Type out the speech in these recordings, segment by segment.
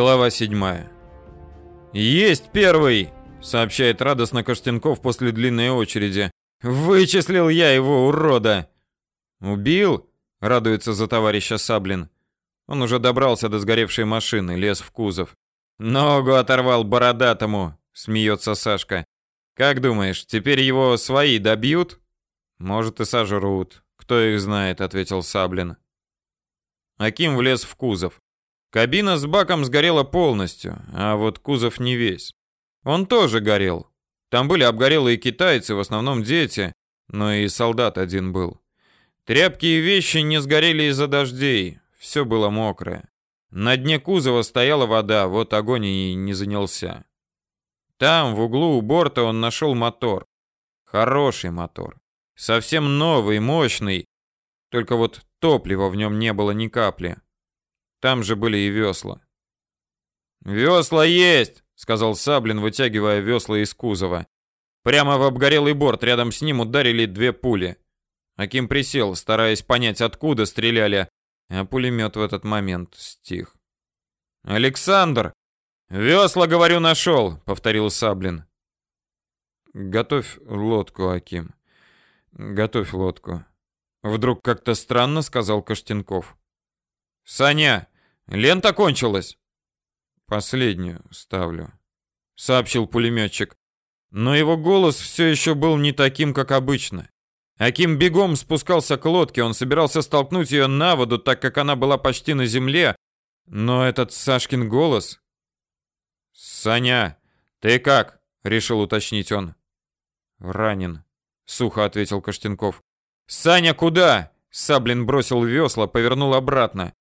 Глава 7. «Есть первый!» — сообщает радостно Каштенков после длинной очереди. «Вычислил я его, урода!» «Убил?» — радуется за товарища Саблин. Он уже добрался до сгоревшей машины, лез в кузов. «Ногу оторвал бородатому!» — смеется Сашка. «Как думаешь, теперь его свои добьют?» «Может, и сожрут. Кто их знает», — ответил Саблин. Аким влез в кузов. Кабина с баком сгорела полностью, а вот кузов не весь. Он тоже горел. Там были обгорелые китайцы, в основном дети, но и солдат один был. Тряпки и вещи не сгорели из-за дождей, все было мокрое. На дне кузова стояла вода, вот огонь и не занялся. Там, в углу у борта, он нашел мотор. Хороший мотор. Совсем новый, мощный. Только вот топлива в нем не было ни капли. Там же были и весла. «Весла есть!» — сказал Саблин, вытягивая весла из кузова. Прямо в обгорелый борт рядом с ним ударили две пули. Аким присел, стараясь понять, откуда стреляли, а пулемет в этот момент стих. «Александр! Весла, говорю, нашел!» — повторил Саблин. «Готовь лодку, Аким. Готовь лодку». Вдруг как-то странно сказал Каштенков. «Саня, Лента кончилась. Последнюю ставлю, сообщил пулеметчик. Но его голос все еще был не таким, как обычно. Аким бегом спускался к лодке, он собирался столкнуть ее на воду, так как она была почти на земле, но этот Сашкин голос... «Саня, ты как?» — решил уточнить он. «Ранен», — сухо ответил Каштенков. «Саня, куда?» Саблин бросил весла, повернул обратно.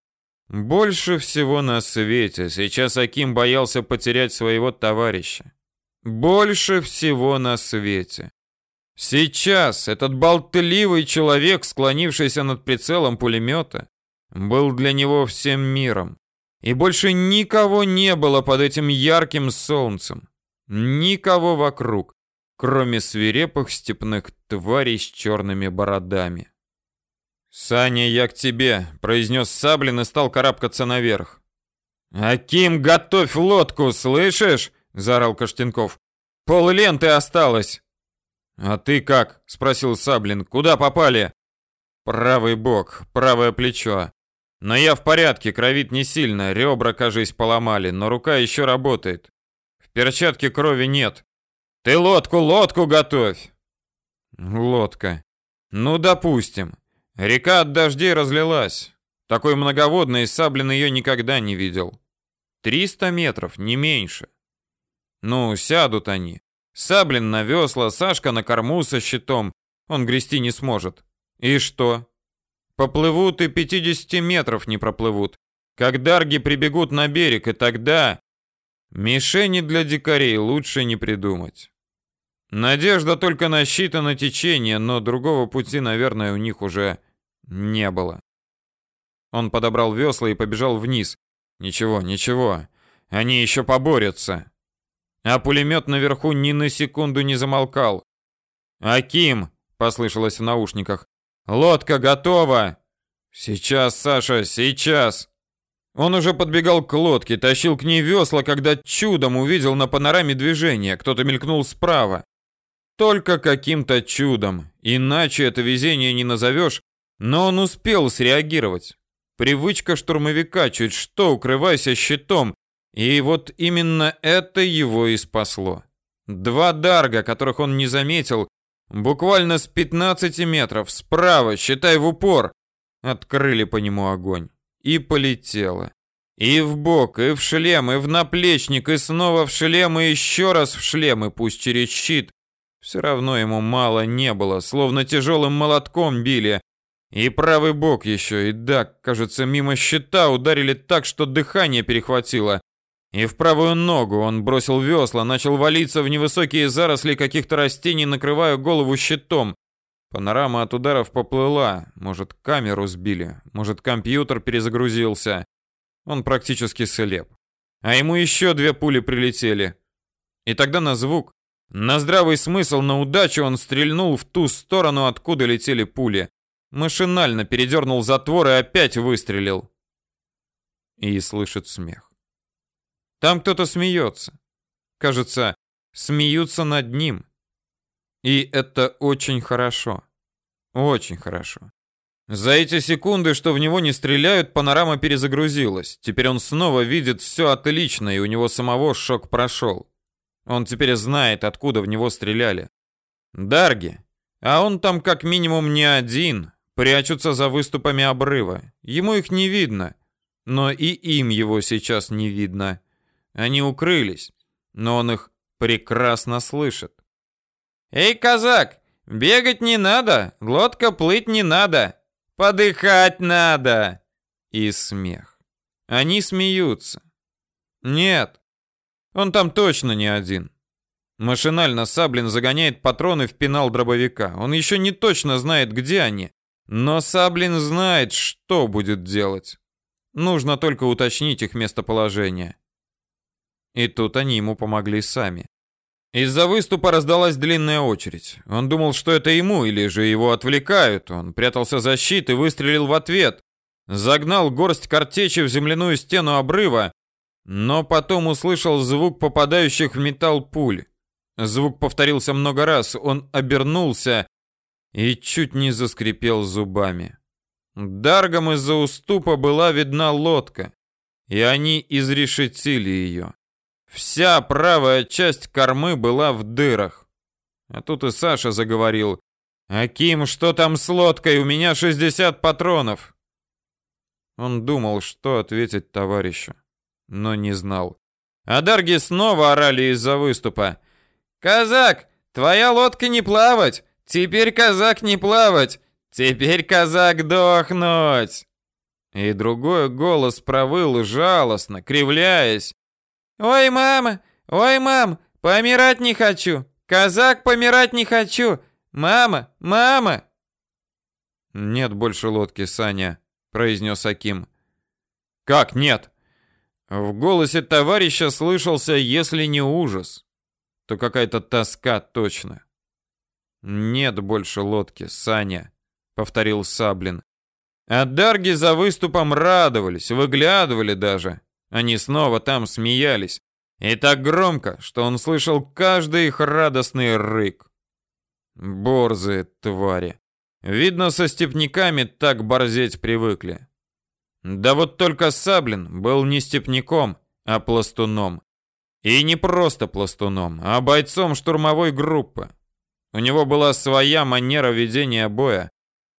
Больше всего на свете сейчас Аким боялся потерять своего товарища. Больше всего на свете. Сейчас этот болтливый человек, склонившийся над прицелом пулемета, был для него всем миром. И больше никого не было под этим ярким солнцем. Никого вокруг, кроме свирепых степных тварей с черными бородами. «Саня, я к тебе», — произнес Саблин и стал карабкаться наверх. «Аким, готовь лодку, слышишь?» — заорал Каштенков. «Пол ленты осталось». «А ты как?» — спросил Саблин. «Куда попали?» «Правый бок, правое плечо. Но я в порядке, кровит не сильно, ребра, кажись, поломали, но рука еще работает. В перчатке крови нет. Ты лодку, лодку готовь!» «Лодка. Ну, допустим. Река от дождей разлилась. Такой многоводной Саблин ее никогда не видел. Триста метров, не меньше. Ну, сядут они. Саблин на весла, Сашка на корму со щитом. Он грести не сможет. И что? Поплывут и 50 метров не проплывут. Как дарги прибегут на берег, и тогда... Мишени для дикарей лучше не придумать. Надежда только на щит на течение, но другого пути, наверное, у них уже не было. Он подобрал весла и побежал вниз. Ничего, ничего. Они еще поборются. А пулемет наверху ни на секунду не замолкал. «Аким!» — послышалось в наушниках. «Лодка готова!» «Сейчас, Саша, сейчас!» Он уже подбегал к лодке, тащил к ней весла, когда чудом увидел на панораме движение. Кто-то мелькнул справа. Только каким-то чудом. Иначе это везение не назовешь, но он успел среагировать. Привычка штурмовика, чуть что, укрывайся щитом. И вот именно это его и спасло. Два дарга, которых он не заметил, буквально с 15 метров, справа, считай в упор, открыли по нему огонь. И полетело. И в бок, и в шлем, и в наплечник, и снова в шлем, и еще раз в шлем, и пусть через щит. Все равно ему мало не было, словно тяжелым молотком били, и правый бок еще, и да, кажется, мимо щита ударили так, что дыхание перехватило. И в правую ногу он бросил весла, начал валиться в невысокие заросли каких-то растений, накрывая голову щитом. Панорама от ударов поплыла. Может, камеру сбили, может, компьютер перезагрузился. Он практически слеп. А ему еще две пули прилетели. И тогда на звук, на здравый смысл, на удачу он стрельнул в ту сторону, откуда летели пули. Машинально передернул затвор и опять выстрелил. И слышит смех. Там кто-то смеется. Кажется, смеются над ним. И это очень хорошо. Очень хорошо. За эти секунды, что в него не стреляют, панорама перезагрузилась. Теперь он снова видит все отлично, и у него самого шок прошел. Он теперь знает, откуда в него стреляли. Дарги. А он там как минимум не один. Прячутся за выступами обрыва. Ему их не видно. Но и им его сейчас не видно. Они укрылись. Но он их прекрасно слышит. «Эй, казак, бегать не надо, лодка плыть не надо, подыхать надо!» И смех. Они смеются. Нет, он там точно не один. Машинально Саблин загоняет патроны в пенал дробовика. Он еще не точно знает, где они, но Саблин знает, что будет делать. Нужно только уточнить их местоположение. И тут они ему помогли сами. Из-за выступа раздалась длинная очередь. Он думал, что это ему или же его отвлекают. Он прятался за щит и выстрелил в ответ. Загнал горсть картечи в земляную стену обрыва, но потом услышал звук попадающих в металл пуль. Звук повторился много раз. Он обернулся и чуть не заскрипел зубами. Даргом из-за уступа была видна лодка, и они изрешетили ее. Вся правая часть кормы была в дырах. А тут и Саша заговорил. «Аким, что там с лодкой? У меня 60 патронов!» Он думал, что ответить товарищу, но не знал. А дарги снова орали из-за выступа. «Казак, твоя лодка не плавать! Теперь казак не плавать! Теперь казак дохнуть!» И другой голос провыл жалостно, кривляясь. «Ой, мама! Ой, мам! Помирать не хочу! Казак, помирать не хочу! Мама! Мама!» «Нет больше лодки, Саня», — произнес Аким. «Как нет?» В голосе товарища слышался, если не ужас, то какая-то тоска точно. «Нет больше лодки, Саня», — повторил Саблин. А дарги за выступом радовались, выглядывали даже. Они снова там смеялись. И так громко, что он слышал каждый их радостный рык. Борзые твари. Видно, со степняками так борзеть привыкли. Да вот только Саблин был не степняком, а пластуном. И не просто пластуном, а бойцом штурмовой группы. У него была своя манера ведения боя.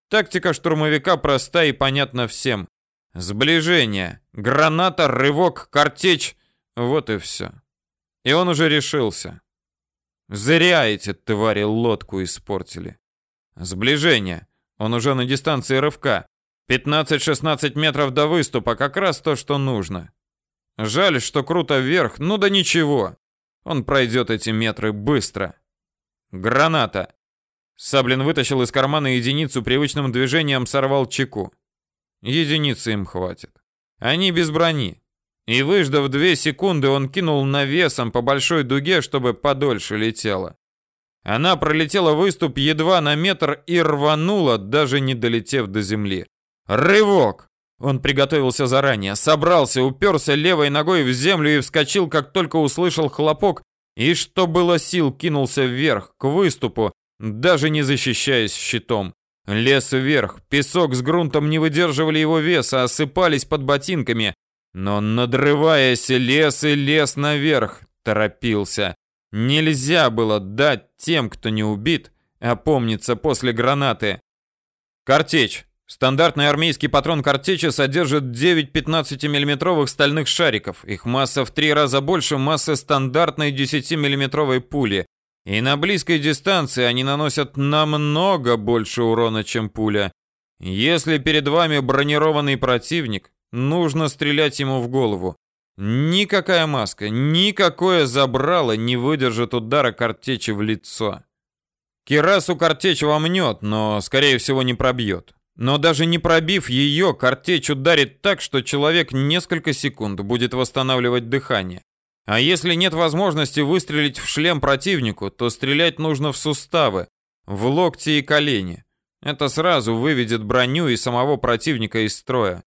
Тактика штурмовика проста и понятна всем. Сближение, граната, рывок, картечь — вот и все. И он уже решился. Зря эти твари лодку испортили. Сближение. Он уже на дистанции рывка. 15-16 метров до выступа, как раз то, что нужно. Жаль, что круто вверх, ну да ничего. Он пройдет эти метры быстро. Граната. Саблин вытащил из кармана единицу, привычным движением сорвал чеку. Единицы им хватит. Они без брони. И выждав две секунды, он кинул навесом по большой дуге, чтобы подольше летела. Она пролетела выступ едва на метр и рванула, даже не долетев до земли. Рывок! Он приготовился заранее, собрался, уперся левой ногой в землю и вскочил, как только услышал хлопок, и что было сил кинулся вверх, к выступу, даже не защищаясь щитом. Лес вверх, песок с грунтом не выдерживали его веса, осыпались под ботинками. Но, надрываясь, лес и лес наверх, торопился. Нельзя было дать тем, кто не убит, опомниться после гранаты. Картечь. Стандартный армейский патрон картечи содержит 9 15-мм стальных шариков. Их масса в три раза больше массы стандартной 10-мм пули. И на близкой дистанции они наносят намного больше урона, чем пуля. Если перед вами бронированный противник, нужно стрелять ему в голову. Никакая маска, никакое забрало не выдержит удара картечи в лицо. Кирасу картечь вомнет, но, скорее всего, не пробьет. Но даже не пробив ее, картечь ударит так, что человек несколько секунд будет восстанавливать дыхание. А если нет возможности выстрелить в шлем противнику, то стрелять нужно в суставы, в локти и колени. Это сразу выведет броню и самого противника из строя.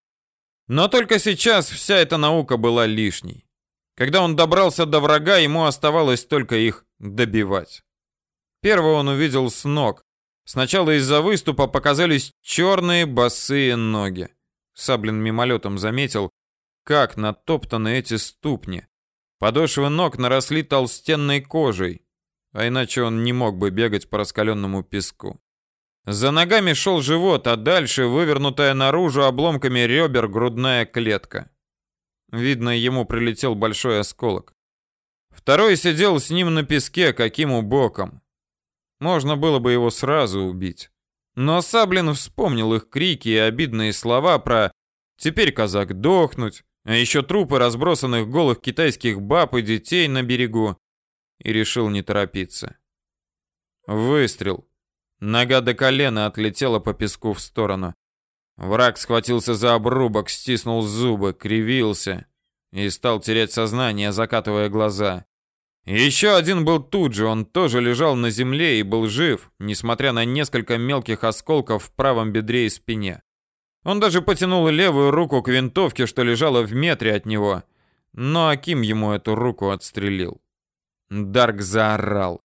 Но только сейчас вся эта наука была лишней. Когда он добрался до врага, ему оставалось только их добивать. Первого он увидел с ног. Сначала из-за выступа показались черные босые ноги. Саблин мимолетом заметил, как натоптаны эти ступни. Подошвы ног наросли толстенной кожей, а иначе он не мог бы бегать по раскаленному песку. За ногами шел живот, а дальше вывернутая наружу обломками ребер грудная клетка. Видно, ему прилетел большой осколок. Второй сидел с ним на песке, каким боком. Можно было бы его сразу убить. Но Саблин вспомнил их крики и обидные слова про «теперь казак дохнуть», а еще трупы разбросанных голых китайских баб и детей на берегу, и решил не торопиться. Выстрел. Нога до колена отлетела по песку в сторону. Враг схватился за обрубок, стиснул зубы, кривился и стал терять сознание, закатывая глаза. Еще один был тут же, он тоже лежал на земле и был жив, несмотря на несколько мелких осколков в правом бедре и спине. Он даже потянул левую руку к винтовке, что лежала в метре от него, но Аким ему эту руку отстрелил. Дарк заорал.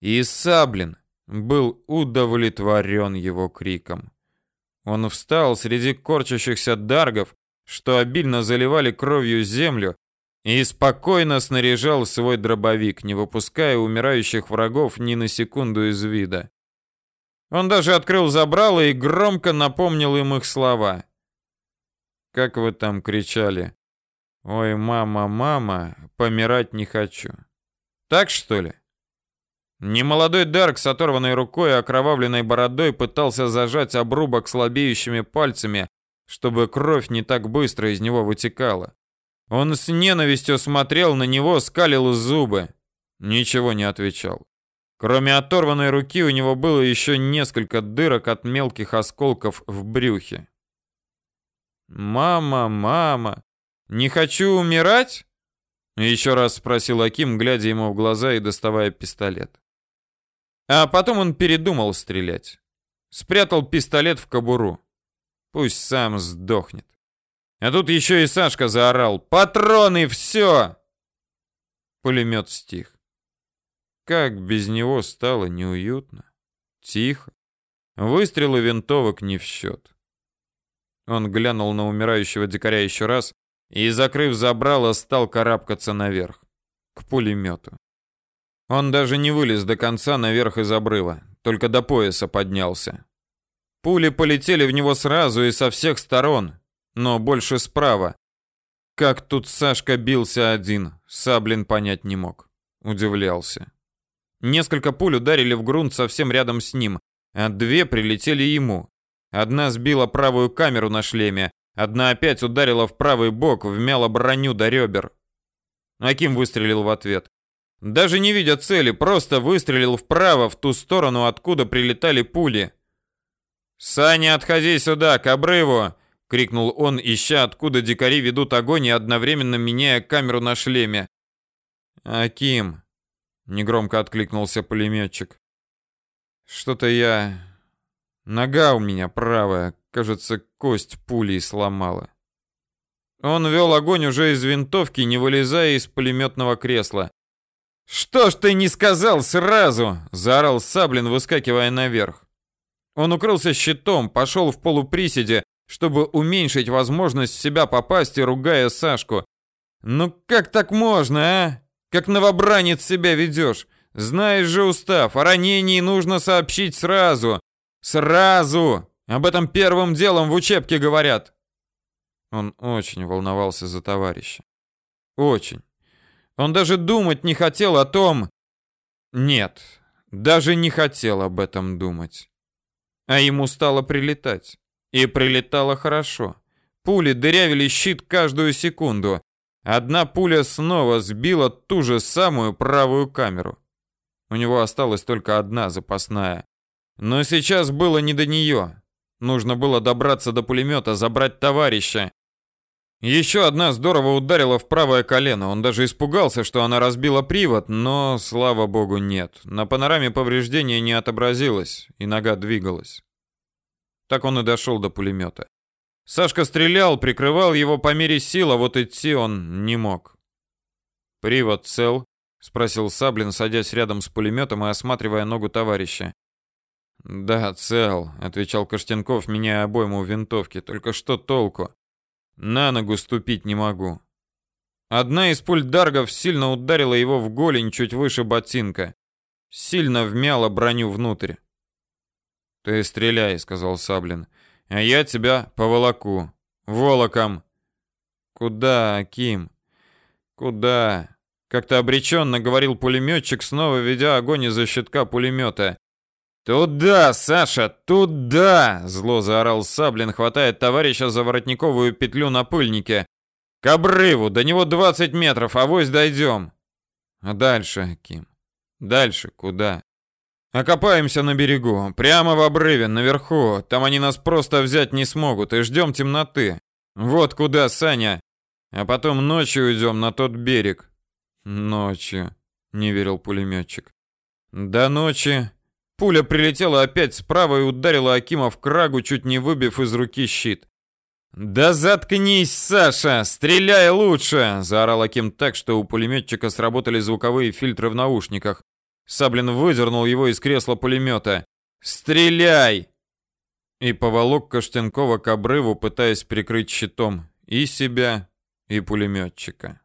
И Саблин был удовлетворен его криком. Он встал среди корчащихся даргов, что обильно заливали кровью землю, и спокойно снаряжал свой дробовик, не выпуская умирающих врагов ни на секунду из вида. Он даже открыл забрало и громко напомнил им их слова. «Как вы там кричали? Ой, мама, мама, помирать не хочу. Так что ли?» Немолодой Дарк с оторванной рукой и окровавленной бородой пытался зажать обрубок слабеющими пальцами, чтобы кровь не так быстро из него вытекала. Он с ненавистью смотрел на него, скалил зубы. Ничего не отвечал. Кроме оторванной руки у него было еще несколько дырок от мелких осколков в брюхе. «Мама, мама, не хочу умирать?» Еще раз спросил Аким, глядя ему в глаза и доставая пистолет. А потом он передумал стрелять. Спрятал пистолет в кобуру. Пусть сам сдохнет. А тут еще и Сашка заорал «Патроны, все!» Пулемет стих. Как без него стало неуютно. Тихо. Выстрелы винтовок не в счет. Он глянул на умирающего дикаря еще раз и, закрыв забрало, стал карабкаться наверх, к пулемету. Он даже не вылез до конца наверх из обрыва, только до пояса поднялся. Пули полетели в него сразу и со всех сторон, но больше справа. Как тут Сашка бился один, Саблин понять не мог. Удивлялся. Несколько пуль ударили в грунт совсем рядом с ним, а две прилетели ему. Одна сбила правую камеру на шлеме, одна опять ударила в правый бок, вмяла броню до ребер. Аким выстрелил в ответ. Даже не видя цели, просто выстрелил вправо, в ту сторону, откуда прилетали пули. «Саня, отходи сюда, к обрыву! — крикнул он, ища, откуда дикари ведут огонь и одновременно меняя камеру на шлеме. «Аким», — негромко откликнулся пулеметчик. «Что-то я... Нога у меня правая, кажется, кость пулей сломала». Он вел огонь уже из винтовки, не вылезая из пулеметного кресла. «Что ж ты не сказал сразу?» — заорал Саблин, выскакивая наверх. Он укрылся щитом, пошел в полуприседе, чтобы уменьшить возможность себя попасть и ругая Сашку. «Ну как так можно, а? Как новобранец себя ведешь? Знаешь же устав, о ранении нужно сообщить сразу. Сразу! Об этом первым делом в учебке говорят». Он очень волновался за товарища. Очень. Он даже думать не хотел о том... Нет, даже не хотел об этом думать. А ему стало прилетать. И прилетало хорошо. Пули дырявили щит каждую секунду. Одна пуля снова сбила ту же самую правую камеру. У него осталась только одна запасная. Но сейчас было не до нее. Нужно было добраться до пулемета, забрать товарища. Еще одна здорово ударила в правое колено. Он даже испугался, что она разбила привод, но, слава богу, нет. На панораме повреждения не отобразилось, и нога двигалась. Так он и дошел до пулемета. Сашка стрелял, прикрывал его по мере сил, а вот идти он не мог. Привод цел? спросил Саблин, садясь рядом с пулеметом и осматривая ногу товарища. Да, цел, отвечал Каштенков, меняя обойму винтовки. Только что толку? На ногу ступить не могу. Одна из пуль Даргов сильно ударила его в голень чуть выше ботинка. Сильно вмяла броню внутрь. Ты стреляй, сказал Саблин. А я тебя поволоку. Волоком. Куда, Ким? Куда? Как-то обреченно говорил пулеметчик, снова ведя огонь из-за щитка пулемета. «Туда, Саша, туда!» — зло заорал Саблин, хватая товарища за воротниковую петлю на пыльнике. «К обрыву! До него 20 метров, авось дойдем!» «А дальше, Ким? Дальше куда?» «Окопаемся на берегу, прямо в обрыве, наверху. Там они нас просто взять не смогут, и ждем темноты. Вот куда, Саня. А потом ночью уйдем на тот берег». «Ночью», — не верил пулеметчик. «До ночи Пуля прилетела опять справа и ударила Акима в крагу, чуть не выбив из руки щит. «Да заткнись, Саша! Стреляй лучше!» – заорал Аким так, что у пулеметчика сработали звуковые фильтры в наушниках. Саблин выдернул его из кресла пулемета. «Стреляй!» И поволок Каштенкова к обрыву, пытаясь прикрыть щитом и себя, и пулеметчика.